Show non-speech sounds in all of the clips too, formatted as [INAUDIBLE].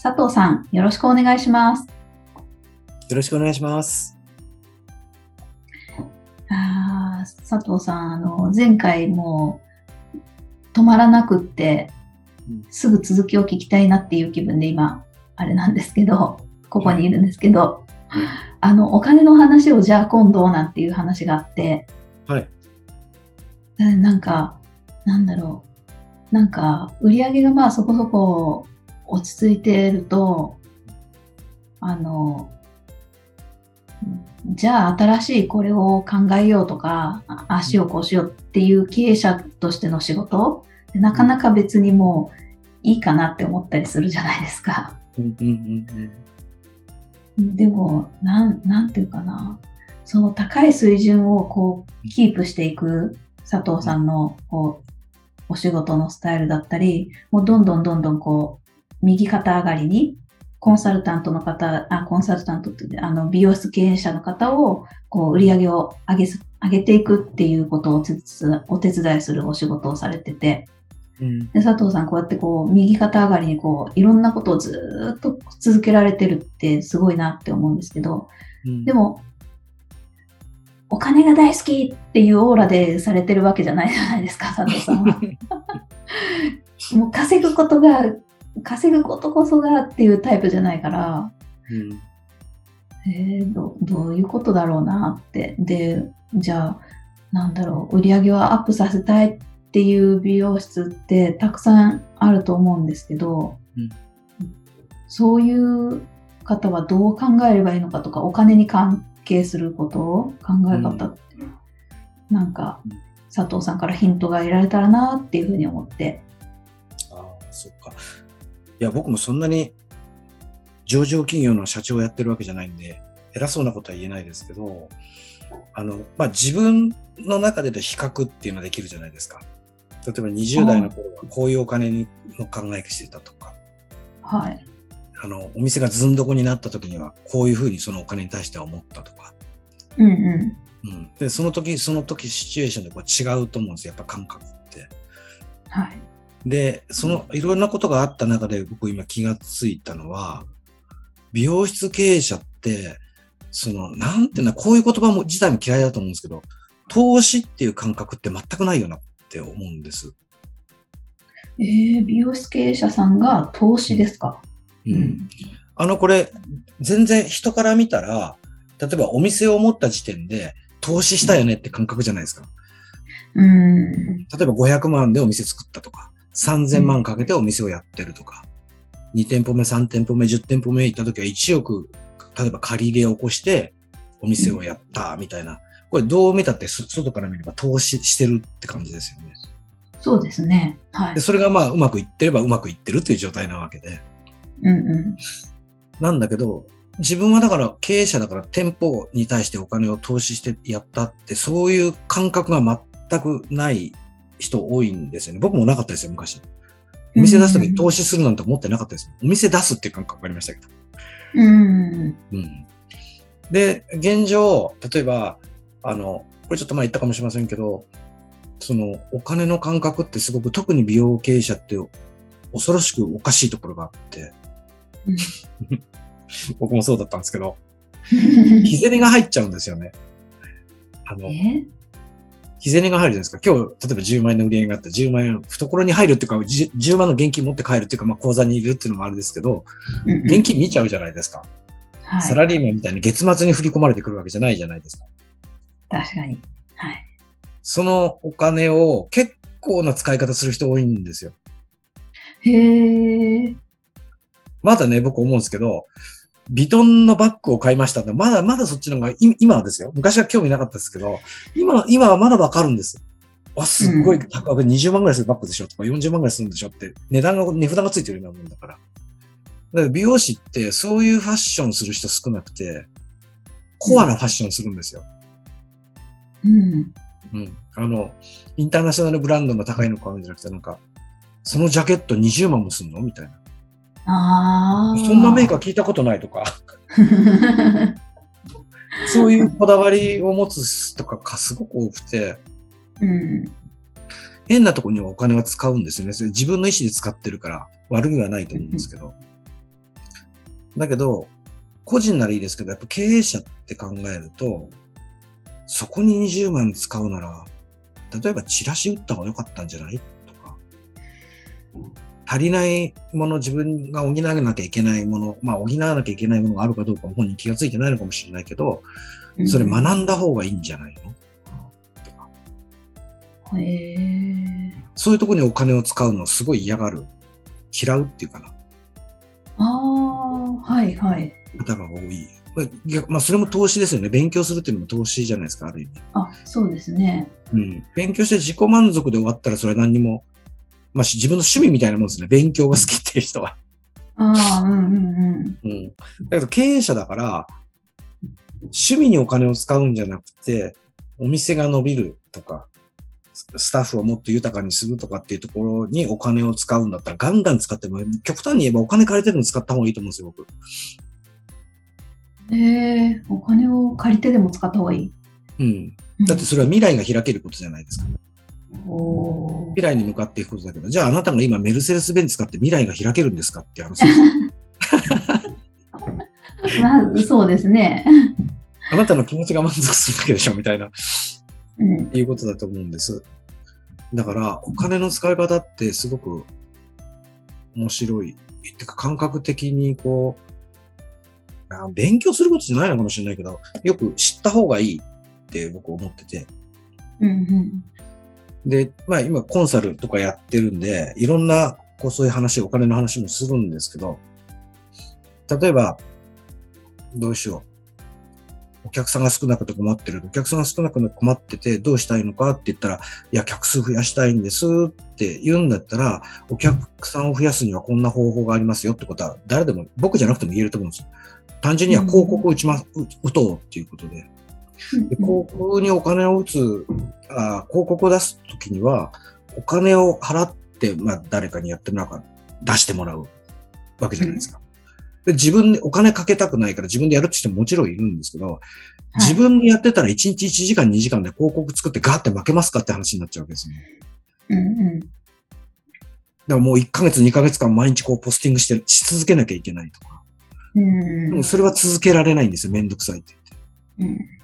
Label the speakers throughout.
Speaker 1: 佐藤さん、よろしくお願いします。
Speaker 2: よろしくお願いします。
Speaker 1: あ佐藤さん、あの、前回も止まらなくって、すぐ続きを聞きたいなっていう気分で今、あれなんですけど、ここにいるんですけど、あの、お金の話をじゃあ今度なんていう話があって、
Speaker 2: はい。
Speaker 1: なんか、なんだろう。なんか、売り上げがまあそこそこ落ち着いてると、あの、じゃあ新しいこれを考えようとか、足をこうしようっていう経営者としての仕事、なかなか別にもういいかなって思ったりするじゃないですか。でも、なん、なんていうかな。その高い水準をこう、キープしていく佐藤さんのこう、お仕事のスタイルだったり、もうどんどんどんどんこう、右肩上がりに、コンサルタントの方、あ、コンサルタントって、あの、美容室経営者の方を、こう、売り上げを上げす、上げていくっていうことをお手伝いするお仕事をされてて、うん、で佐藤さん、こうやってこう、右肩上がりにこう、いろんなことをずっと続けられてるってすごいなって思うんですけど、うん、でも、お金が大好きっていうオーラでされてるわけじゃないじゃないですか、佐藤さんは。[LAUGHS] もう稼ぐことが稼ぐことこそがっていうタイプじゃないから、うん、えー、どどういうことだろうなって。で、じゃあ、なんだろう、売り上げをアップさせたいっていう美容室ってたくさんあると思うんですけど、うん、そういう方はどう考えればいいのかとか、お金に関係することを考え方って、うん、なんか、佐藤さんからヒントが得られたらなっていうふうに思って。
Speaker 2: ああ、そっか。いや、僕もそんなに上場企業の社長をやってるわけじゃないんで、偉そうなことは言えないですけど、あの、まあ、自分の中での比較っていうのはできるじゃないですか。例えば20代の頃はこういうお金にの考えしてたとか、
Speaker 1: はい。
Speaker 2: あの、お店がずんどこになった時にはこういうふうにそのお金に対しては思ったとか。
Speaker 1: うんうん。
Speaker 2: うん、で、その時、その時シチュエーションでこう違うと思うんですよ、やっぱ感覚って。
Speaker 1: はい。
Speaker 2: で、そのいろんなことがあった中で僕今気がついたのは、美容室経営者って、その、なんていうのこういう言葉も自体も嫌いだと思うんですけど、投資っていう感覚って全くないよなって思うんです。
Speaker 1: えー、美容室経営者さんが投資ですか、
Speaker 2: うん、うん。あの、これ、全然人から見たら、例えばお店を持った時点で投資したよねって感覚じゃないですか。
Speaker 1: うん。例
Speaker 2: えば500万でお店作ったとか。3000万かけてお店をやってるとか、2店舗目、3店舗目、10店舗目行った時は1億、例えば借り入れを起こしてお店をやったみたいな。これどう見たって外から見れば投資してるって感じですよね。
Speaker 1: そうですね。はい。
Speaker 2: でそれがまあうまくいってればうまくいってるっていう状態なわけで。
Speaker 1: うんうん。
Speaker 2: なんだけど、自分はだから経営者だから店舗に対してお金を投資してやったって、そういう感覚が全くない人多いんですよね。僕もなかったですよ、昔。お店出すとき投資するなんて思ってなかったです。お店出すっていう感覚がありましたけど。
Speaker 1: うん。
Speaker 2: うん。で、現状、例えば、あの、これちょっと前言ったかもしれませんけど、そのお金の感覚ってすごく特に美容経営者って恐ろしくおかしいところがあって、うん、[LAUGHS] 僕もそうだったんですけど、[LAUGHS] 日銭が入っちゃうんですよね。
Speaker 1: あの、
Speaker 2: 日銭が入るじゃないですか。今日、例えば10万円の売り上げがあったら10万円懐に入るっていうか、10万の現金持って帰るっていうか、まあ口座に入れるっていうのもあるんですけど、現金見ちゃうじゃないですか。はい、サラリーマンみたいに月末に振り込まれてくるわけじゃないじゃないですか。
Speaker 1: 確かに。はい。
Speaker 2: そのお金を結構な使い方する人多いんですよ。
Speaker 1: へえ。
Speaker 2: まだね、僕思うんですけど、ビトンのバッグを買いましたまだまだそっちの方が、今はですよ。昔は興味なかったですけど、今、今はまだわかるんです。あ、すっごい高く、20万ぐらいするバッグでしょとか40万ぐらいするんでしょって、値段が、値札がついてるようなもんだから。だから美容師ってそういうファッションする人少なくて、コアなファッションするんですよ。
Speaker 1: うん。
Speaker 2: うん。あの、インターナショナルブランドの高いの買うんじゃなくて、なんか、そのジャケット20万もすんの？みたいな。
Speaker 1: ああ。
Speaker 2: そんなメーカー聞いたことないとか、[LAUGHS] そういうこだわりを持つとかがすごく多くて、
Speaker 1: うん。
Speaker 2: 変なところにはお金は使うんですよね。それ自分の意思で使ってるから悪気はないと思うんですけど。だけど、個人ならいいですけど、やっぱ経営者って考えると、そこに20万使うなら、例えばチラシ打った方が良かったんじゃない？とか、足りないもの、自分が補わなきゃいけないもの、まあ補わなきゃいけないものがあるかどうかも本人気がついてないのかもしれないけど、それ学んだ方がいいんじゃないの？
Speaker 1: へえ。
Speaker 2: そういうところにお金を使うのをすごい嫌がる。嫌うっていうかな。
Speaker 1: ああ、はいはい。
Speaker 2: 方が多い。まあ逆まあ、それも投資ですよね。勉強するっていうのも投資じゃないですか、ある意味。
Speaker 1: あ、そうですね。
Speaker 2: うん。勉強して自己満足で終わったらそれは何にも、まあ、し自分の趣味みたいなもんですね。勉強が好きっていう人は。
Speaker 1: ああ、うんうん
Speaker 2: うん。だけど経営者だから、趣味にお金を使うんじゃなくて、お店が伸びるとか、ススタッフをもっと豊かにするとかっていうところにお金を使うんだったらガンガン使っても、極端に言えばお金借りてるの使った方がいいと思うんですよ、僕。
Speaker 1: え、お金を借りてでも使った方がいい。
Speaker 2: うん。だってそれは未来が開けることじゃないですか。
Speaker 1: おー
Speaker 2: 未来に向かっていくことだけど、じゃああなたが今メルセデス・ベンツ使って未来が開けるんですかって話です。[LAUGHS]
Speaker 1: まあ、そうですね。[LAUGHS]
Speaker 2: あなたの気持ちが満足するだけでしょみたいな、
Speaker 1: うん。
Speaker 2: いうことだと思うんです。だから、お金の使い方ってすごく面白い。ってか感覚的にこう、あ勉強することじゃないのかもしれないけど、よく知った方がいいって僕思ってて。
Speaker 1: うんうん。
Speaker 2: で、まあ今コンサルとかやってるんで、いろんなこうそういう話、お金の話もするんですけど、例えば、どうしよう。お客さんが少なくて困ってる。お客さんが少なくて困っててどうしたいのかって言ったら、いや、客数増やしたいんですって言うんだったら、お客さんを増やすにはこんな方法がありますよってことは、誰でも、僕じゃなくても言えると思うんですよ。単純には広告を打ちま、う打とうっていうことで。で広告にお金を打つ、あ広告を出すときには、お金を払って、まあ、誰かにやってもらうか、出してもらうわけじゃないですか。で自分でお金かけたくないから自分でやるって人ももちろんいるんですけど、自分でやってたら1日1時間2時間で広告作ってガーって負けますかって話になっちゃうわけですね。
Speaker 1: うんうん。
Speaker 2: だからもう1ヶ月2ヶ月間毎日こうポスティングしてし続けなきゃいけないとか。
Speaker 1: うん
Speaker 2: でもそれは続けられないんですよ。めんどくさいって言って。
Speaker 1: うん。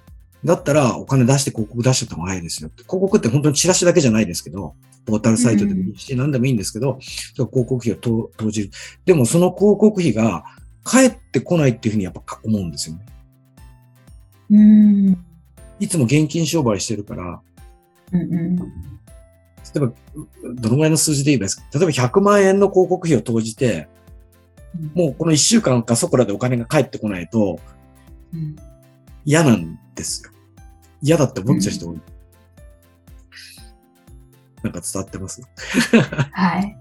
Speaker 2: だったらお金出して広告出してた方が早いですよ。広告って本当にチラシだけじゃないですけど、ポータルサイトでもいいし、何でもいいんですけど、広告費を投投じる。でもその広告費が返ってこないっていうふうにやっぱ思うんですよね。
Speaker 1: うん。
Speaker 2: いつも現金商売してるから、
Speaker 1: うんうん。
Speaker 2: 例えば、どのぐらいの数字で言えばいいですか？例えば100万円の広告費を投じて、もうこの1週間かそこらでお金が返ってこないと
Speaker 1: うん
Speaker 2: 嫌なんですよ。嫌だって思っちゃう人多い。なんか伝わってます？[LAUGHS]
Speaker 1: はい。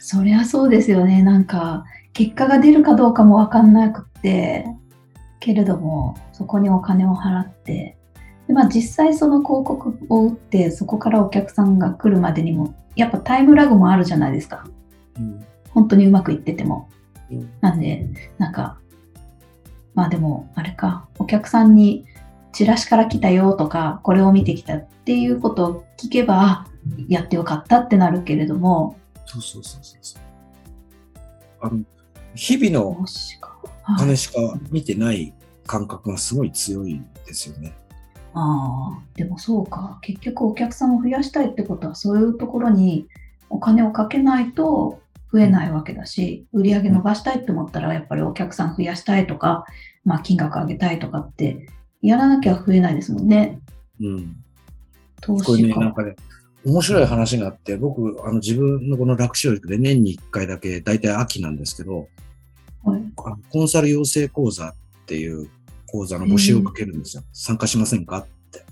Speaker 1: そりゃそうですよね。なんか、結果が出るかどうかもわかんなくって、けれども、そこにお金を払って、でまあ、実際その広告を打って、そこからお客さんが来るまでにも、やっぱタイムラグもあるじゃないですか。
Speaker 2: うん
Speaker 1: 本当にうまくいってても。
Speaker 2: うん
Speaker 1: なんで、なんか、まあでも、あれか、お客さんにチラシから来たよとか、これを見てきたっていうことを聞けば、あやってよかったってなるけれども、
Speaker 2: そうそうそうそう。あの、日々の
Speaker 1: もしか。
Speaker 2: お
Speaker 1: はい
Speaker 2: 金しか見てない感覚がすごい強いですよね。
Speaker 1: ああ、でもそうか。結局お客さんを増やしたいってことは、そういうところにお金をかけないと増えないわけだし、売り上げ伸ばしたいって思ったら、やっぱりお客さん増やしたいとか、まあ金額上げたいとかって、やらなきゃ増えないですもんね。
Speaker 2: うん。
Speaker 1: 投
Speaker 2: これね。なんかね、面白い話があって、僕、あの自分のこの楽勝塾で年に1回だけ、だいたい秋なんですけど、
Speaker 1: はい
Speaker 2: コンサル養成講座っていう講座の募集をかけるんですよ。参加しませんかって。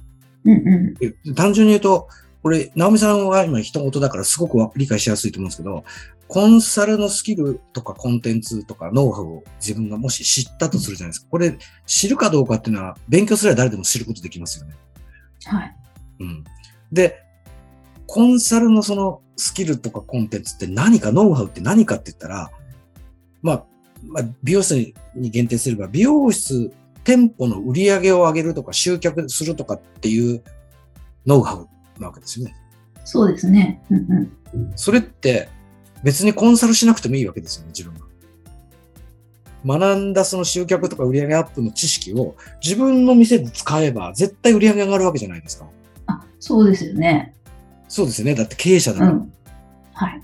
Speaker 1: うんう
Speaker 2: で単純に言うと、これ、直美さんは今人事だからすごく理解しやすいと思うんですけど、コンサルのスキルとかコンテンツとかノウハウを自分がもし知ったとするじゃないですか。これ、知るかどうかっていうのは勉強すれば誰でも知ることできますよね。
Speaker 1: はい。
Speaker 2: うん。で、コンサルのそのスキルとかコンテンツって何か、ノウハウって何かって言ったら、まあ、まあ、美容室に限定すれば、美容室、店舗の売り上げを上げるとか集客するとかっていうノウハウなわけですよね。
Speaker 1: そうですね。うんうん。
Speaker 2: それって別にコンサルしなくてもいいわけですよね、自分が。学んだその集客とか売り上げアップの知識を自分の店で使えば絶対売り上げ上がるわけじゃないですか。
Speaker 1: あ、そうですよね。
Speaker 2: そうですよね。だって経営者だから。
Speaker 1: うん。はい。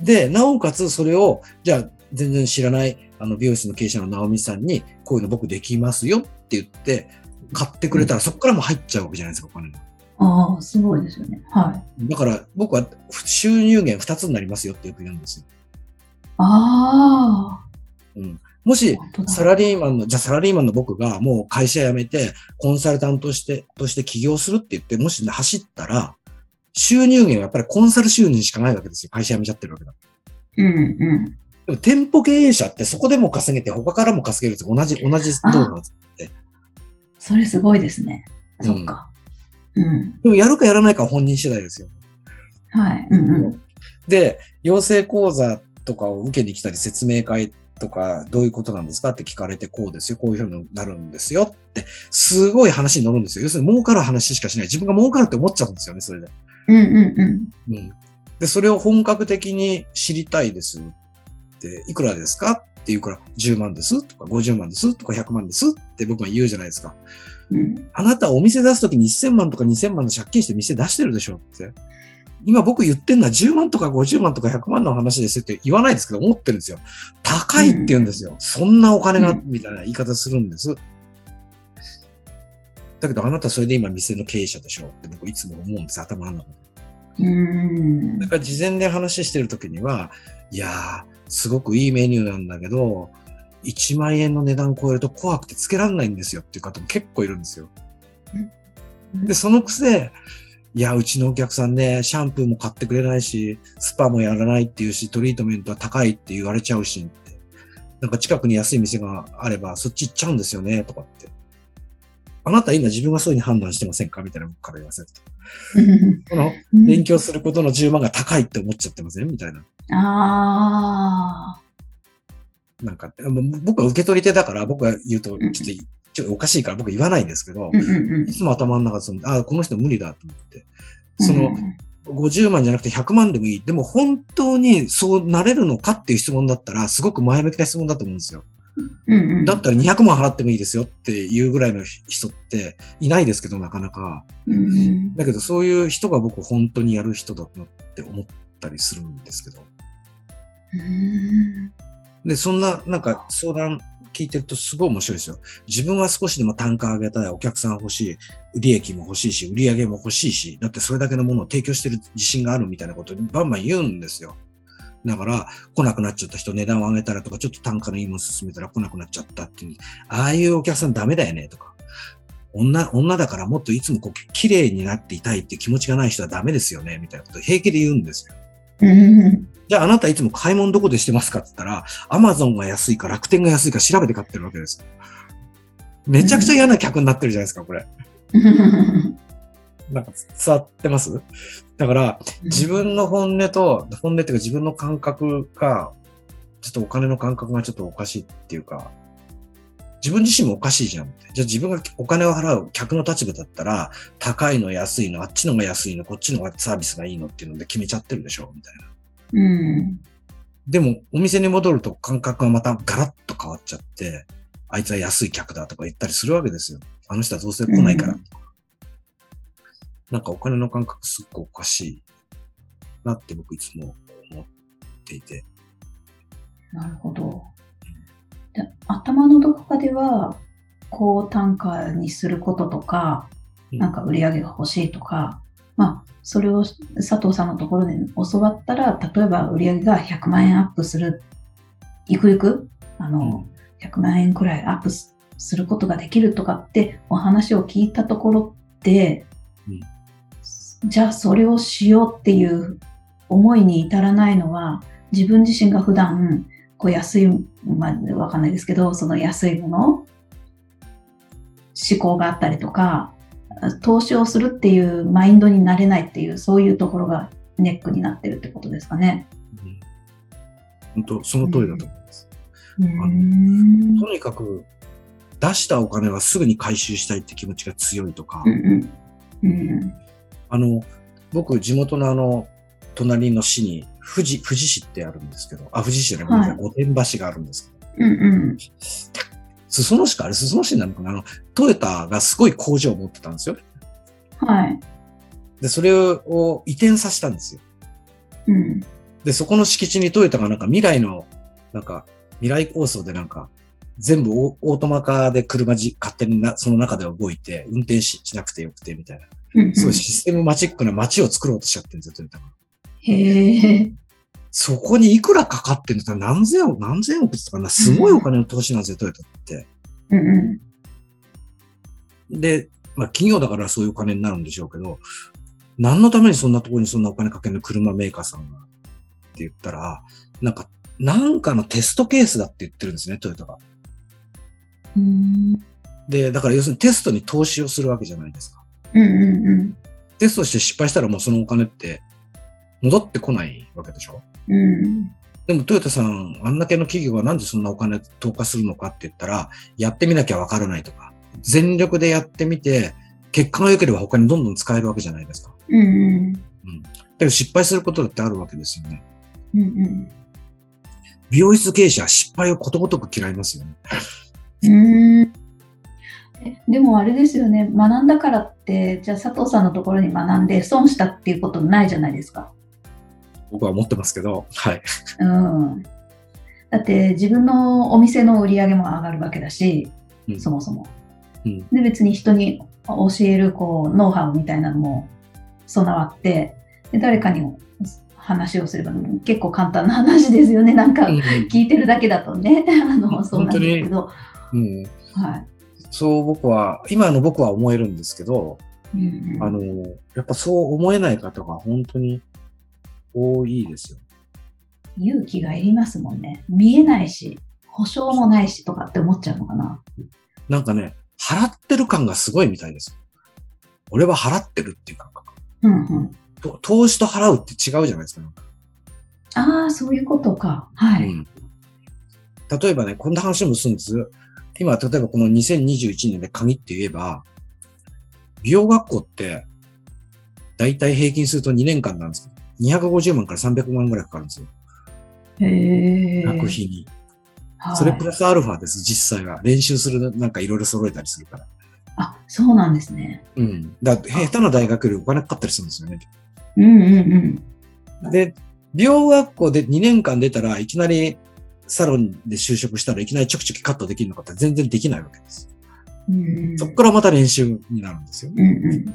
Speaker 2: で、なおかつそれを、じゃあ全然知らないあの美容室の経営者の直美さんにこういうの僕できますよって言って買ってくれたらそこからも入っちゃうわけじゃないですか、お金が。
Speaker 1: ああ、すごいですよね。はい。
Speaker 2: だから僕は収入源2つになりますよってよく言うんですよ。
Speaker 1: あ
Speaker 2: うん、もしサラリーマンの、じゃあサラリーマンの僕がもう会社辞めて、コンサルタントとして、として起業するって言って、もし走ったら、収入源はやっぱりコンサル収入しかないわけですよ。会社辞めちゃってるわけだ。
Speaker 1: うんうん。
Speaker 2: でも店舗経営者ってそこでも稼げて、他からも稼げるって同じ、同じ道路なんです。
Speaker 1: それすごいですね。
Speaker 2: うん
Speaker 1: そっか。うん。
Speaker 2: でもやるかやらないかは本人次第ですよ。
Speaker 1: はい。うんうん。
Speaker 2: で、養成講座とかを受けに来たり、説明会とか、どういうことなんですかって聞かれて、こうですよ、こういうふうになるんですよって、すごい話に乗るんですよ。要するに儲かる話しかしない。自分が儲かるって思っちゃうんですよね、それで。
Speaker 1: うんうんうん。
Speaker 2: うん。で、それを本格的に知りたいですって、いくらですか？って言うから、10万ですとか、50万ですとか、100万ですって僕は言うじゃないですか。
Speaker 1: うん、
Speaker 2: あなたお店出すときに1000万とか2000万の借金して店出してるでしょって。今僕言ってんのは10万とか50万とか100万の話ですよって言わないですけど思ってるんですよ。高いって言うんですよ。そんなお金が、
Speaker 1: うん
Speaker 2: みたいな言い方するんです。だけどあなたそれで今店の経営者でしょって僕いつも思うんです、頭の中で。
Speaker 1: うん
Speaker 2: だから事前で話してるときには、いやー、すごくいいメニューなんだけど、1万円の値段超えると怖くてつけられないんですよっていう方も結構いるんですよ。で、そのくせ、いや、うちのお客さんね、シャンプーも買ってくれないし、スパもやらないっていうし、トリートメントは高いって言われちゃうし、ってなんか近くに安い店があれば、そっち行っちゃうんですよね、とかって。あなた今自分がそういうふうに判断してませんか？みたいな僕から言わせると。
Speaker 1: うん
Speaker 2: この
Speaker 1: うん
Speaker 2: 勉強することの10万が高いって思っちゃってません？みたいな。
Speaker 1: あ
Speaker 2: なんか、僕は受け取り手だから、僕が言うと、ちょっ
Speaker 1: うん
Speaker 2: と、ちょっとおかしいから僕言わないんですけどいつも頭の中でその、あこの人無理だと思って。
Speaker 1: うん。
Speaker 2: その、
Speaker 1: うん
Speaker 2: 50万じゃなくて100万でもいい。でも本当にそうなれるのかっていう質問だったら、すごく前向きな質問だと思うんですよ。だったら200万払ってもいいですよっていうぐらいの人っていないですけど、なかなか。だけどそういう人が僕本当にやる人だなって思ったりするんですけど。で、そんな、なんか相談聞いてるとすごい面白いですよ。自分は少しでも単価上げたい、お客さん欲しい、売り益も欲しいし、売り上げも欲しいし、だってそれだけのものを提供してる自信があるみたいなことにバンバン言うんですよ。だから、来なくなっちゃった人、値段を上げたらとか、ちょっと単価のいいもの進めたら来なくなっちゃったっていう。ああいうお客さんダメだよね、とか。女、女だからもっといつもこう、綺麗になっていたいって気持ちがない人はダメですよね、みたいなことを平気で言うんですよ。
Speaker 1: うん
Speaker 2: じゃああなたいつも買い物どこでしてますかって言ったら、アマゾンが安いか楽天が安いか調べて買ってるわけです。めちゃくちゃ嫌な客になってるじゃないですか、これ。
Speaker 1: う [LAUGHS] ん
Speaker 2: なんか伝わってます？だから、自分の本音と、本音っていうか自分の感覚が、ちょっとお金の感覚がちょっとおかしいっていうか、自分自身もおかしいじゃんって。じゃあ自分がお金を払う客の立場だったら、高いの安いの、あっちのが安いの、こっちのがサービスがいいのっていうので決めちゃってるでしょみたいな。
Speaker 1: うん
Speaker 2: でも、お店に戻ると感覚がまたガラッと変わっちゃって、あいつは安い客だとか言ったりするわけですよ。あの人はどうせ来ないから。
Speaker 1: うん
Speaker 2: なんかお金の感覚すっごいおかしいなって僕いつも思っていて。
Speaker 1: なるほど。で頭のどこかでは、高単価にすることとか、
Speaker 2: うん
Speaker 1: なんか売り上げが欲しいとか、まあ、それを佐藤さんのところで教わったら、例えば売り上げが100万円アップする、ゆくゆく、あの、100万円くらいアップすすることができるとかってお話を聞いたところって、
Speaker 2: うん。
Speaker 1: じゃあそれをしようっていう思いに至らないのは、自分自身が普段、こう安い、まあ、わかんないですけど、その安いもの、思考があったりとか、投資をするっていうマインドになれないっていう、そういうところがネックになってるってことですかね。
Speaker 2: 本当、その通りだと思います。
Speaker 1: うん。
Speaker 2: とにかく、出したお金はすぐに回収したいって気持ちが強いとか、
Speaker 1: うんうん。うん
Speaker 2: あの、僕、地元のあの、隣の市に、富士、富士市ってあるんですけど、あ、富士市じゃない、御殿場市があるんですけど、
Speaker 1: うんうん
Speaker 2: 裾野市か？あれ裾野市なのかな？あの、トヨタがすごい工場を持ってたんですよ。
Speaker 1: はい。
Speaker 2: で、それを移転させたんですよ。
Speaker 1: うん
Speaker 2: で、そこの敷地にトヨタがなんか未来の、なんか、未来構想でなんか、全部オオートマ化で車じ勝手にな、その中で動いて、運転ししなくてよくて、みたいな。
Speaker 1: うん
Speaker 2: すごいシステムマチックな街を作ろうとしちゃってるんですよ、トヨタが。
Speaker 1: へえ。
Speaker 2: そこにいくらかかってんのって何千億、何千億って言ったかな、すごいお金の投資なんですよ、トヨタって。
Speaker 1: うんう
Speaker 2: で、まあ企業だからそういうお金になるんでしょうけど、何のためにそんなところにそんなお金かけるの車メーカーさんがって言ったら、なんか、なんかのテストケースだって言ってるんですね、トヨタが。で、だから要するにテストに投資をするわけじゃないですか。
Speaker 1: うんうん
Speaker 2: テストして失敗したらもうそのお金って戻ってこないわけでしょ
Speaker 1: うん。
Speaker 2: でもトヨタさん、あんだけの企業がなんでそんなお金投下するのかって言ったら、やってみなきゃわからないとか、全力でやってみて、結果が良ければ他にどんどん使えるわけじゃないですか。
Speaker 1: うんうん。
Speaker 2: うん。だけど失敗することだってあるわけですよね。
Speaker 1: うんうん。
Speaker 2: 美容室経営者は失敗をことごとく嫌いますよね。
Speaker 1: うーんえでもあれですよね、学んだからって、じゃあ佐藤さんのところに学んで損したっていうことないじゃないですか。
Speaker 2: 僕は思ってますけど、はい。
Speaker 1: うん。だって自分のお店の売り上げも上がるわけだし、
Speaker 2: うん
Speaker 1: そもそも。
Speaker 2: うん
Speaker 1: で、別に人に教えるこうノウハウみたいなのも備わって、で誰かに話をすれば結構簡単な話ですよね。なんか聞いてるだけだとね、[LAUGHS] あのそうなんですけど。
Speaker 2: うん。
Speaker 1: はい。
Speaker 2: そう僕は、今の僕は思えるんですけど、
Speaker 1: うんうん
Speaker 2: あの、やっぱそう思えない方が本当に多いですよ。
Speaker 1: 勇気がいりますもんね。見えないし、保証もないしとかって思っちゃうのかな。
Speaker 2: なんかね、払ってる感がすごいみたいです。俺は払ってるっていう感覚。
Speaker 1: うんうん。
Speaker 2: と投資と払うって違うじゃないですか。
Speaker 1: ああ、そういうことか。はい。
Speaker 2: うん、例えばね、こんな話もするんです。今、例えばこの2021年で限って言えば、美容学校って、だいたい平均すると2年間なんですけど、250万から300万ぐらいかかるんですよ。
Speaker 1: へえ。
Speaker 2: 学費に。
Speaker 1: はい
Speaker 2: それプラスアルファです、実際は。練習する、なんかいろいろ揃えたりするから。
Speaker 1: あ、そうなんですね。
Speaker 2: うん。だ下手な大学よりお金かかったりするんですよね。
Speaker 1: うんうんうん。
Speaker 2: で、美容学校で2年間出たらいきなりサロンで就職したらいきなりちょきちょきカットできるのかって全然できないわけです。
Speaker 1: うんうん
Speaker 2: そこからまた練習になるんですよ。
Speaker 1: うんうん。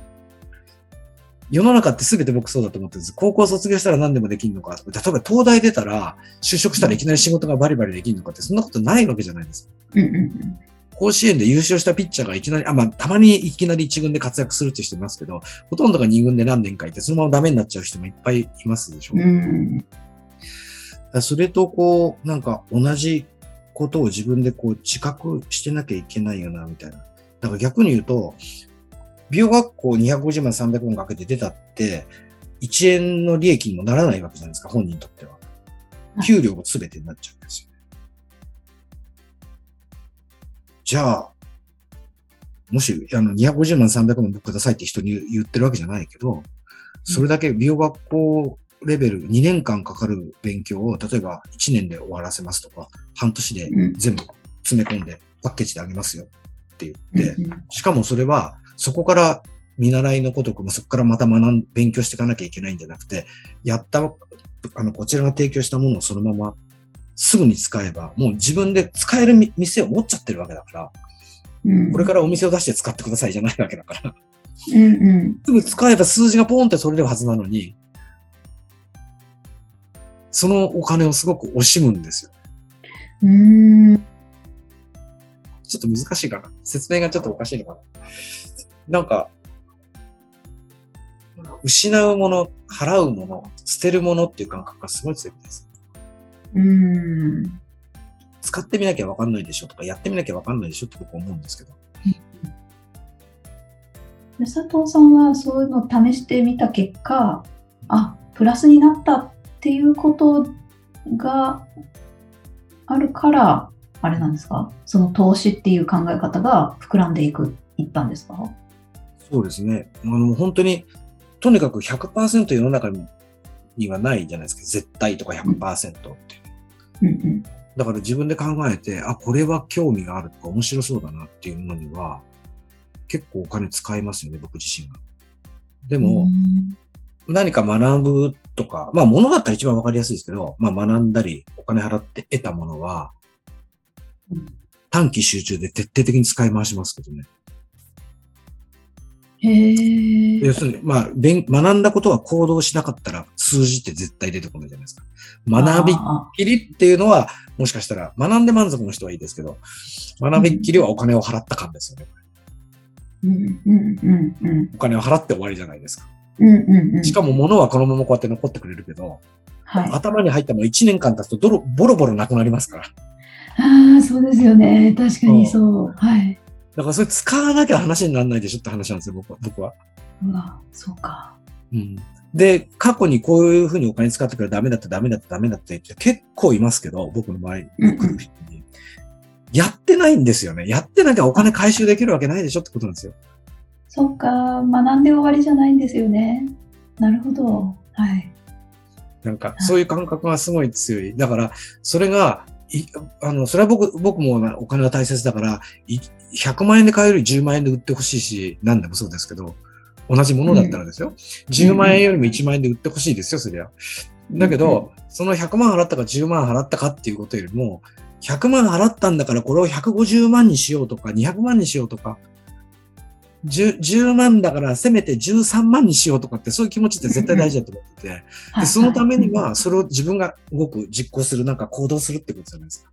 Speaker 2: 世の中って全て僕そうだと思ってるんです。高校卒業したら何でもできるのか例えば東大出たら就職したらいきなり仕事がバリバリできるのかってそんなことないわけじゃないですか。
Speaker 1: うんうんうん。
Speaker 2: 甲子園で優勝したピッチャーがいきなり、あ、まあ、たまにいきなり一軍で活躍するって人いますけど、ほとんどが二軍で何年かいて、そのままダメになっちゃう人もいっぱいいますでしょ。
Speaker 1: うん
Speaker 2: それとこう、なんか同じことを自分でこう自覚してなきゃいけないよな、みたいな。だから逆に言うと、美容学校250万300万かけて出たって、1円の利益にもならないわけじゃないですか、本人にとっては。給料も全てになっちゃうんですよね。じゃあ、もし、あの、250万300万僕くださいって人に言ってるわけじゃないけど、それだけ美容学校レベル2年間かかる勉強を、例えば1年で終わらせますとか、半年で
Speaker 1: うん
Speaker 2: 全部詰め込んでパッケージであげますよって
Speaker 1: う
Speaker 2: 言って、しかもそれは、そこから見習いのごとく、そこからまた学ん、勉強していかなきゃいけないんじゃなくて、やった、あの、こちらが提供したものをそのまますぐに使えば、もう自分で使えるみ店を持っちゃってるわけだから、
Speaker 1: うん
Speaker 2: これからお店を出して使ってくださいじゃないわけだから、
Speaker 1: うんうん
Speaker 2: すぐ使えば数字がポンって取れるはずなのに、そのお金をすごく惜しむんですよ。
Speaker 1: うーん
Speaker 2: ちょっと難しいかな。説明がちょっとおかしいのかな。なんか、う失うもの、払うもの、捨てるものっていう感覚がすごい強いです。
Speaker 1: うん。
Speaker 2: 使ってみなきゃわかんないでしょとか、やってみなきゃわかんないでしょって僕は思うんですけど。
Speaker 1: で佐藤さんはそういうのを試してみた結果、あ、プラスになったっていうことがあるから、あれなんですか？その投資っていう考え方が膨らんでいく、いったんですか？
Speaker 2: そうですね。あの、本当に、とにかく100%世の中にはないじゃないですか。絶対とか100%って。
Speaker 1: うんうん。
Speaker 2: だから自分で考えて、あ、これは興味があるとか面白そうだなっていうものには、結構お金使いますよね、僕自身が。でも、何か学ぶとか、まあ物だったら一番わかりやすいですけど、まあ学んだり、お金払って得たものは
Speaker 1: うん、
Speaker 2: 短期集中で徹底的に使い回しますけどね。
Speaker 1: へえ。
Speaker 2: 要するに、まあ、勉学んだことは行動しなかったら数字って絶対出てこないじゃないですか。学びっ
Speaker 1: あ
Speaker 2: きりっていうのは、もしかしたら、学んで満足の人はいいですけど、学びっきりはお金を払った感ですよね。
Speaker 1: うんうんうんうん。
Speaker 2: お金を払って終わりじゃないですか。
Speaker 1: うんうんうん。
Speaker 2: しかも物はこのままこうやって残ってくれるけど、
Speaker 1: はい。
Speaker 2: 頭に入ったもの1年間経つとボロボロなくなりますから。
Speaker 1: ああ、そうですよね。確かにそう。はい。
Speaker 2: だからそれ使わなきゃ話にならないでしょって話なんですよ、僕は。僕は
Speaker 1: うわ、そうか。
Speaker 2: うん、で、過去にこういうふうにお金使ってからダメだった、ダメだった、ダメだったって言って結構いますけど、僕の周り
Speaker 1: うんうん
Speaker 2: に来る人に。やってないんですよね。やってなきゃお金回収できるわけないでしょってことなんですよ。
Speaker 1: そうか。学んで終わりじゃないんですよね。なるほど。はい。
Speaker 2: なんか、そういう感覚がすごい強い。だから、それが、いあの、それは僕、僕もなお金は大切だから、い100万円で買えるより10万円で売ってほしいし、何でもそうですけど、同じものだったらですよ。10万円よりも1万円で売ってほしいですよ、そりゃ。だけど、その100万払ったか10万払ったかっていうことよりも、100万払ったんだからこれを150万にしようとか、200万にしようとか、10, 10万だからせめて13万にしようとかってそういう気持ちって絶対大事だと思ってて、
Speaker 1: はい
Speaker 2: でそのために
Speaker 1: い
Speaker 2: はそれを自分が動く、実行する、なんか行動するってことじゃないですか。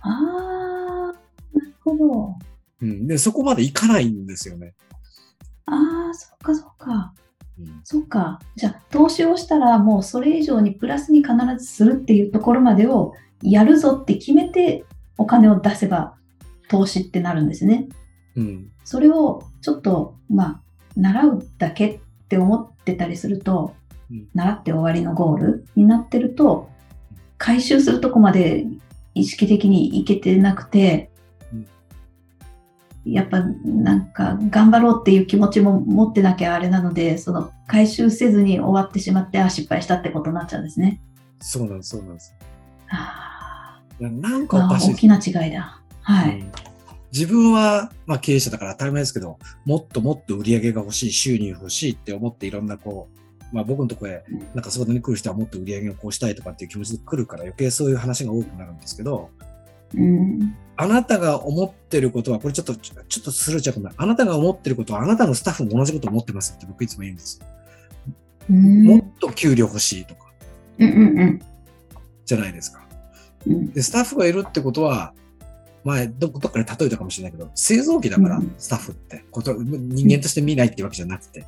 Speaker 1: ああ、なるほど。
Speaker 2: うん、で、そこまでいかないんですよね。
Speaker 1: ああ、そっかそっか。
Speaker 2: うん
Speaker 1: そっか。じゃあ、投資をしたら、もうそれ以上にプラスに必ずするっていうところまでをやるぞって決めてお金を出せば投資ってなるんですね。
Speaker 2: うん。
Speaker 1: それをちょっと、まあ、習うだけって思ってたりすると、
Speaker 2: うん
Speaker 1: 習って終わりのゴールになってると、回収するとこまで意識的にいけてなくて、
Speaker 2: うん
Speaker 1: やっぱなんか頑張ろうっていう気持ちも持ってなきゃあれなので、その回収せずに終わってしまって、あ、失敗したってことになっちゃうんですね。
Speaker 2: そうなんです、そうなんです。
Speaker 1: あ
Speaker 2: なんかおかしい
Speaker 1: 大きな違いだ。はい。
Speaker 2: うん自分は、まあ、経営者だから当たり前ですけど、もっともっと売り上げが欲しい、収入欲しいって思っていろんなこう、まあ僕のところへ
Speaker 1: うん
Speaker 2: なんか相談に来る人はもっと売り上げをこうしたいとかっていう気持ちで来るから余計そういう話が多くなるんですけど、
Speaker 1: うん。
Speaker 2: あなたが思ってることは、これちょっと、ちょっとスルーちゃうかな。あなたが思ってることは、あなたのスタッフも同じこと思ってますって僕いつも言うんですよ。
Speaker 1: うん。
Speaker 2: もっと給料欲しいとか、
Speaker 1: うんうんうん
Speaker 2: じゃないですか。
Speaker 1: うん。
Speaker 2: で、スタッフがいるってことは、前、どどっかで例えたかもしれないけど、製造機だから
Speaker 1: うん、
Speaker 2: スタッフって、こと人間として見ないってわけじゃなくて、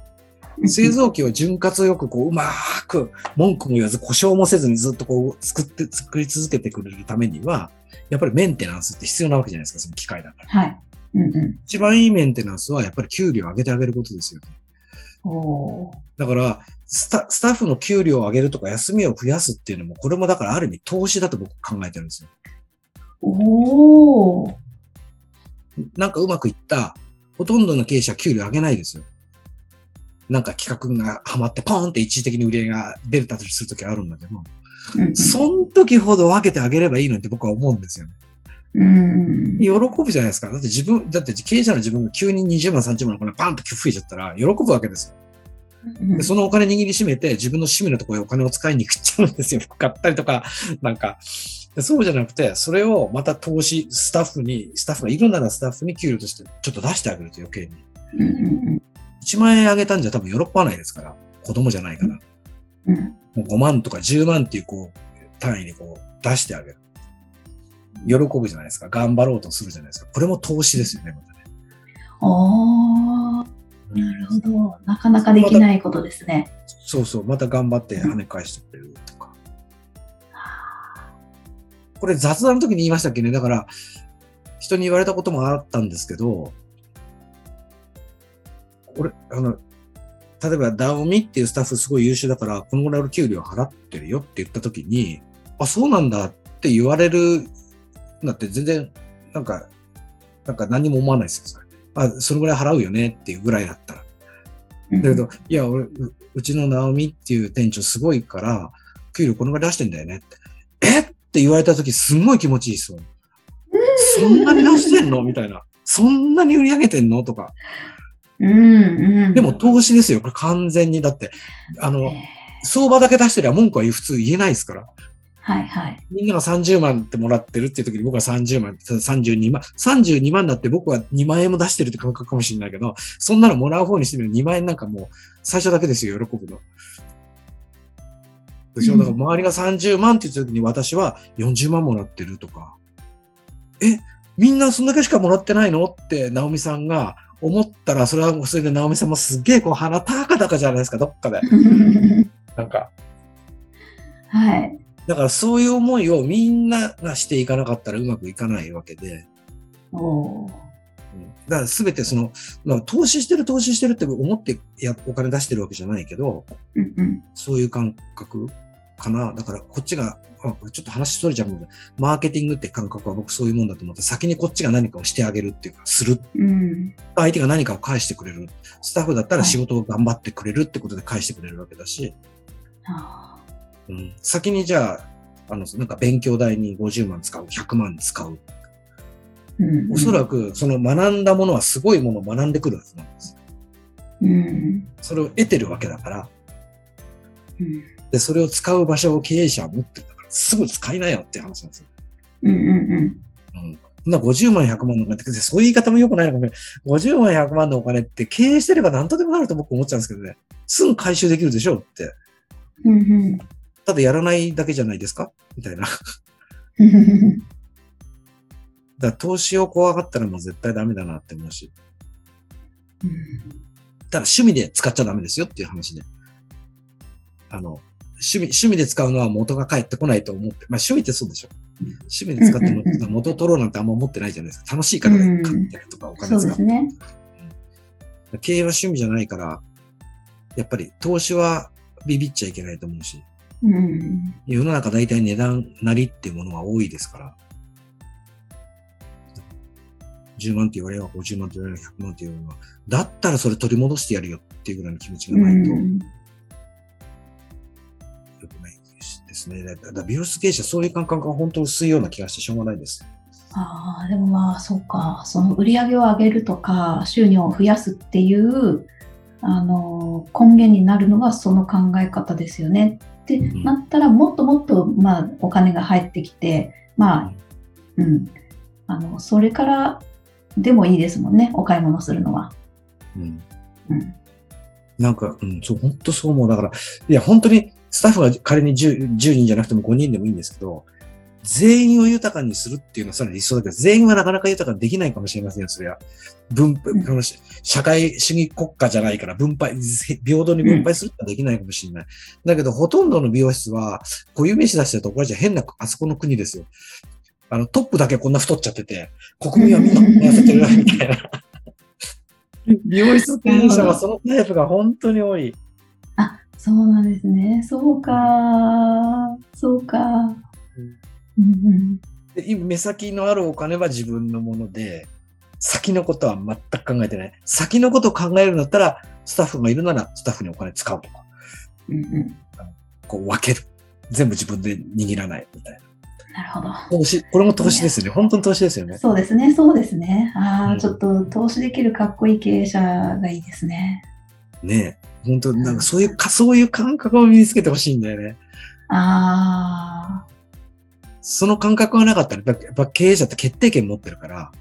Speaker 2: 製造機を潤滑よくこううまーく文句も言わず故障もせずにずっとこう作って、作り続けてくれるためには、やっぱりメンテナンスって必要なわけじゃないですか、その機械だから。
Speaker 1: はい。うんう
Speaker 2: 一番いいメンテナンスはやっぱり給料を上げてあげることですよね。だからスタ、スタッフの給料を上げるとか休みを増やすっていうのも、これもだからある意味投資だと僕考えてるんですよ。
Speaker 1: おー
Speaker 2: なんかうまくいった、ほとんどの経営者は給料上げないですよ。なんか企画がハマってポーンって一時的に売り上げが出たりするときあるんだけど、そん時ほど分けてあげればいいのにって僕は思うんですよね。
Speaker 1: うん
Speaker 2: 喜ぶじゃないですか。だって自分、だって経営者の自分が急に20万、30万のお金パンと増えちゃったら喜ぶわけですよ。
Speaker 1: うん
Speaker 2: でそのお金握りしめて自分の趣味のところへお金を使いに行っちゃうんですよ。服買ったりとか、なんか。でそうじゃなくて、それをまた投資、スタッフに、スタッフがいるならスタッフに給料としてちょっと出してあげると余計に。
Speaker 1: うんうん
Speaker 2: 1万円あげたんじゃ多分喜ばないですから。子供じゃないから。
Speaker 1: うん
Speaker 2: もう5万とか10万っていうこう、単位にこう出してあげる。喜ぶじゃないですか。頑張ろうとするじゃないですか。これも投資ですよね、またね。
Speaker 1: おーなるほど。なかなかできないことですね。
Speaker 2: そうそう、また頑張って跳ね返してくれる。これ雑談の時に言いましたっけね。だから、人に言われたこともあったんですけど、俺、あの、例えば、ダオミっていうスタッフすごい優秀だから、このぐらいの給料払ってるよって言った時に、あ、そうなんだって言われるなって全然、なんか、なんか何も思わないですよ、それ。あ、そのぐらい払うよねっていうぐらいだったら。だけど、いや、俺、ううちのナオミっていう店長すごいから、給料このぐらい出してんだよねって。えって言われた時すんごい気持ちいいですよ。そんなに出してんの？[LAUGHS] みたいな。そんなに売り上げてんの？とか。
Speaker 1: うんうん。
Speaker 2: でも投資ですよ。これ完全に。だって、あの、
Speaker 1: え
Speaker 2: 相場だけ出してりゃ文句は普通言えないですから。
Speaker 1: ーはいはい。
Speaker 2: みんなが30万ってもらってるっていう時に僕は30万、32万、32万だって僕は2万円も出してるって感覚かもしれないけど、そんなのもらう方にしてみる2万円なんかもう最初だけですよ、喜ぶの。でしょ、
Speaker 1: うん
Speaker 2: だから周りが30万って言った時に私は40万もらってるとか、え、みんなそんだけしかもらってないのって、直美さんが思ったら、それはそれで直美さんもすっげえこう鼻高々じゃないですか、どっかで。[LAUGHS] なんか。
Speaker 1: はい。
Speaker 2: だからそういう思いをみんながしていかなかったらうまくいかないわけで、
Speaker 1: おー
Speaker 2: うんだから全てその、まあ、投資してる投資してるって思ってやお金出してるわけじゃないけど、
Speaker 1: うんうん。
Speaker 2: そういう感覚かな。だからこっちが、あこれちょっと話それちゃうけど、マーケティングって感覚は僕そういうもんだと思って、先にこっちが何かをしてあげるっていうか、する。
Speaker 1: うん。
Speaker 2: 相手が何かを返してくれる。スタッフだったら
Speaker 1: はい
Speaker 2: 仕事を頑張ってくれるってことで返してくれるわけだし、
Speaker 1: あ
Speaker 2: うん、先にじゃあ、あの、なんか勉強代に50万使う、100万使う。
Speaker 1: ーうん
Speaker 2: おそらくその学んだものはすごいものを学んでくるはずなんです。
Speaker 1: うん。
Speaker 2: それを得てるわけだから、
Speaker 1: うん。
Speaker 2: で、それを使う場所を経営者は持ってるんだから、すぐ使いなよって話なんですよ。
Speaker 1: うんうんうん。
Speaker 2: うん。そんな50万、100万のお金って、そういう言い方も良くないのかもしれない。50万、100万のお金って経営してれば何とでもなると僕思っちゃうんですけどね。すぐ回収できるでしょうって。
Speaker 1: うん
Speaker 2: ただやらないだけじゃないですか？みたいな。[LAUGHS] だ投資を怖がったらもう絶対ダメだなって思うし。ただ趣味で使っちゃダメですよっていう話で。あの、趣味、趣味で使うのは元が返ってこないと思って、まあ趣味ってそうでしょ。趣味で使っても
Speaker 1: うんうんう
Speaker 2: 元を取ろうなんてあんま思ってないじゃないですか。楽しいから買ってるとかお金
Speaker 1: そう
Speaker 2: 使って。
Speaker 1: ですね。
Speaker 2: 経営は趣味じゃないから、やっぱり投資はビビっちゃいけないと思うし、
Speaker 1: うん。
Speaker 2: 世の中大体値段なりっていうものが多いですから、10万って言われれば50万って言われれば100万って言われれば、だったらそれ取り戻してやるよっていうぐらいの気持ちが
Speaker 1: う
Speaker 2: ないと、
Speaker 1: ん。
Speaker 2: ですね。だから美容室経営者そういう感覚が本当薄いような気がしてしょうがないです。
Speaker 1: ああ、でもまあ、そうか。その売り上げを上げるとか、収入を増やすっていう、あの、根源になるのがその考え方ですよね。って
Speaker 2: ん
Speaker 1: なったら、もっともっと、まあ、お金が入ってきて、まあ、うん。あの、それからでもいいですもんね。お買い物するのは。
Speaker 2: うん。
Speaker 1: うん。
Speaker 2: なんか、うん、そう、本当そう思う。だから、いや、本当にスタッフが仮に 10, 10人じゃなくても5人でもいいんですけど、全員を豊かにするっていうのはさらに理想だけど、全員はなかなか豊かにできないかもしれませんよ、それは。分配、
Speaker 1: うん
Speaker 2: あのし社会主義国家じゃないから分配、平等に分配するってできないかもしれない。だけど、ほとんどの美容室は、固有名詞出してるとこれじゃ変な、あそこの国ですよ。あの、トップだけこんな太っちゃってて、国民はみんな痩せてるみたいな。[LAUGHS] 美容室経営者はそのタイプが本当に多い。
Speaker 1: あ、そうなんですね。そうか。そうか。うんうん。
Speaker 2: で今目先のあるお金は自分のもので、先のことは全く考えてない。先のことを考えるんだったら、スタッフがいるならスタッフにお金使うとか、
Speaker 1: うんうん。
Speaker 2: こう分ける。全部自分で握らないみたいな。
Speaker 1: なるほど。
Speaker 2: 投資、これも投資ですよね。本当に投資ですよね。
Speaker 1: そうですね、そうですね。ああ、
Speaker 2: うん
Speaker 1: ちょっと投資できるかっこいい経営者がいいですね。
Speaker 2: ねえ。本当なんかそういうか、そういう感覚を身につけてほしいんだよね。
Speaker 1: ああ、
Speaker 2: その感覚がなかったら、やっぱ経営者って決定権持ってるから、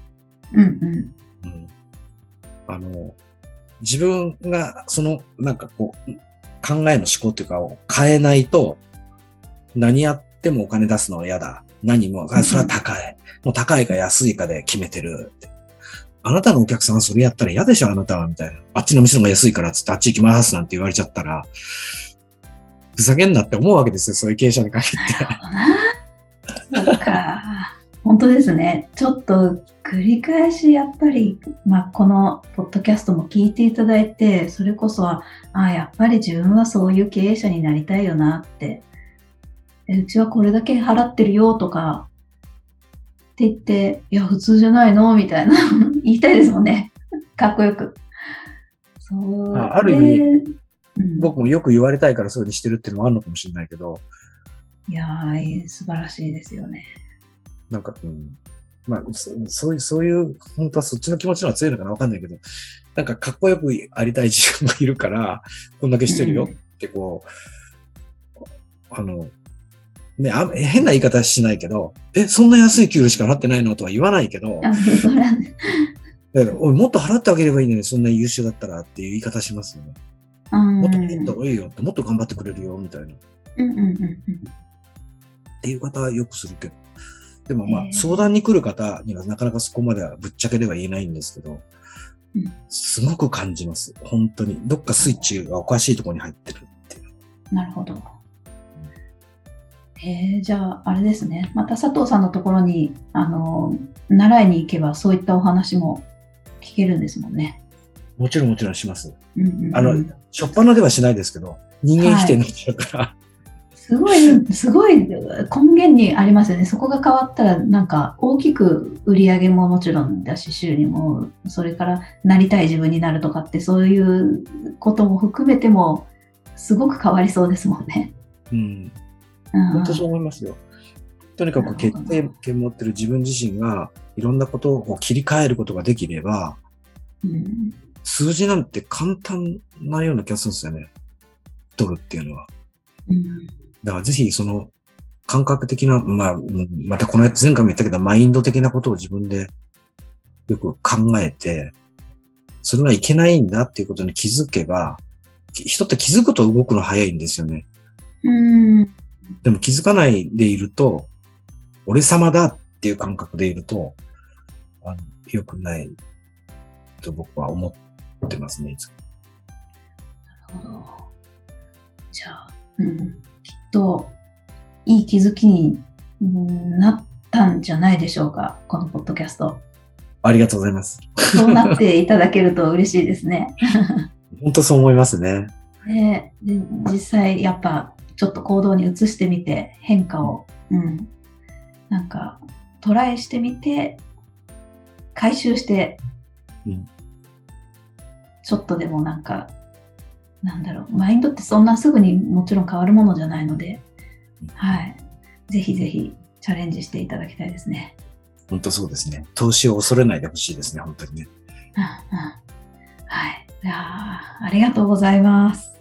Speaker 1: うんうん。
Speaker 2: うんあの、自分が、その、なんかこう、考えの思考っていうかを変えないと、何やってもお金出すのは嫌だ。何も、あそれは高い。もう高いか安いかで決めてるって。あなたのお客さんはそれやったら嫌でしょ、あなたは、みたいな。あっちの店の方が安いから、つってあっち行きます、なんて言われちゃったら、ふざけんなって思うわけですよ、そういう経営者に限って。
Speaker 1: そっか。本当ですね。ちょっと繰り返しやっぱり、まあ、このポッドキャストも聞いていただいて、それこそは、あやっぱり自分はそういう経営者になりたいよなって、うちはこれだけ払ってるよとか、って言って、いや、普通じゃないのみたいな、言いたいですもんね。[LAUGHS] かっこよく。そう。
Speaker 2: あある意味
Speaker 1: でうん
Speaker 2: 僕もよく言われたいからそういうふうにしてるっていうのもあるのかもしれないけど、
Speaker 1: いやー、素晴らしいですよね。
Speaker 2: なんか、うん。まあ、そそういう、そういう、本当はそっちの気持ちの方が強いのかなわかんないけど、なんかかっこよくありたい自分がいるから、こんだけしてるよってこう、あの、ねあ、変な言い方しないけど、え、そんな安い給料しか払ってないのとは言わないけど。だからおいもっと払ってあげればいいのに、そんな優秀だったらっていう言い方しますよね。
Speaker 1: うん
Speaker 2: もっともっといいよって、もっと頑張ってくれるよ、みたいな。っ
Speaker 1: うんうんうんうん。
Speaker 2: ていう方はよくするけど。でもまあ相談に来る方にはなかなかそこまではぶっちゃけでは言えないんですけど
Speaker 1: うん、
Speaker 2: すごく感じます。本当に。どっかスイッチがおかしいところに入ってるっていう。
Speaker 1: なるほど。えー、じゃあ、あれですね。また佐藤さんのところに、あの、習いに行けば、そういったお話も聞けるんですもんね。
Speaker 2: もちろんもちろんします。
Speaker 1: うんうんうん
Speaker 2: あの、しょっぱなではしないですけど、人間否定になっちゃうから、
Speaker 1: すごい、すごい根源にありますよね。そこが変わったら、なんか大きく売り上げももちろんだし、収入も、それからなりたい自分になるとかって、そういうことも含めても、すごく変わりそうですもんね。
Speaker 2: うん。
Speaker 1: うん、
Speaker 2: 本当そう思いますよ。とにかく決定権持ってる自分自身が、いろんなことを切り替えることができれば、
Speaker 1: うん
Speaker 2: 数字なんて簡単なような気がするんですよね。取るっていうのは。
Speaker 1: うん
Speaker 2: だからぜひその感覚的な、まあ、うんまたこの前回も言ったけど、マインド的なことを自分でよく考えて、それはいけないんだっていうことに気づけば、き人って気づくと動くの早いんですよね。
Speaker 1: うん
Speaker 2: でも気づかないでいると、俺様だっていう感覚でいると、あの良くないと僕は思ってますね、いつも。
Speaker 1: なるほど。じゃあ、うん、きっといい気づきにうんなったんじゃないでしょうか、このポッドキャスト。
Speaker 2: ありがとうございます。
Speaker 1: そうなっていただけると嬉しいですね。[LAUGHS]
Speaker 2: 本当そう思いますね。
Speaker 1: でで実際やっぱちょっと行動に移してみて変化を、うん、なんかトライしてみて回収して、
Speaker 2: うん
Speaker 1: ちょっとでもなんかなんだろうマインドってそんなすぐにもちろん変わるものじゃないので、はい、ぜひぜひチャレンジしていただきたいですね。
Speaker 2: 本当そうですね。投資を恐れないでほしいですね、本当にね。
Speaker 1: うんうんはい。いやーありがとうございます。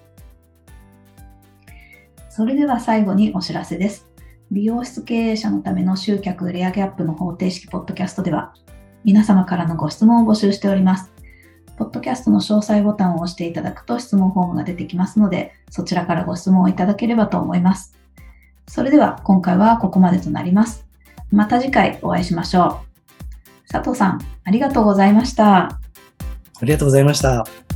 Speaker 1: それでは最後にお知らせです。美容室経営者のための集客レアギャップの方程式ポッドキャストでは、皆様からのご質問を募集しております。ポッドキャストの詳細ボタンを押していただくと質問フォームが出てきますので、そちらからご質問をいただければと思います。それでは今回はここまでとなります。また次回お会いしましょう。佐藤さん、ありがとうございました。
Speaker 2: ありがとうございました。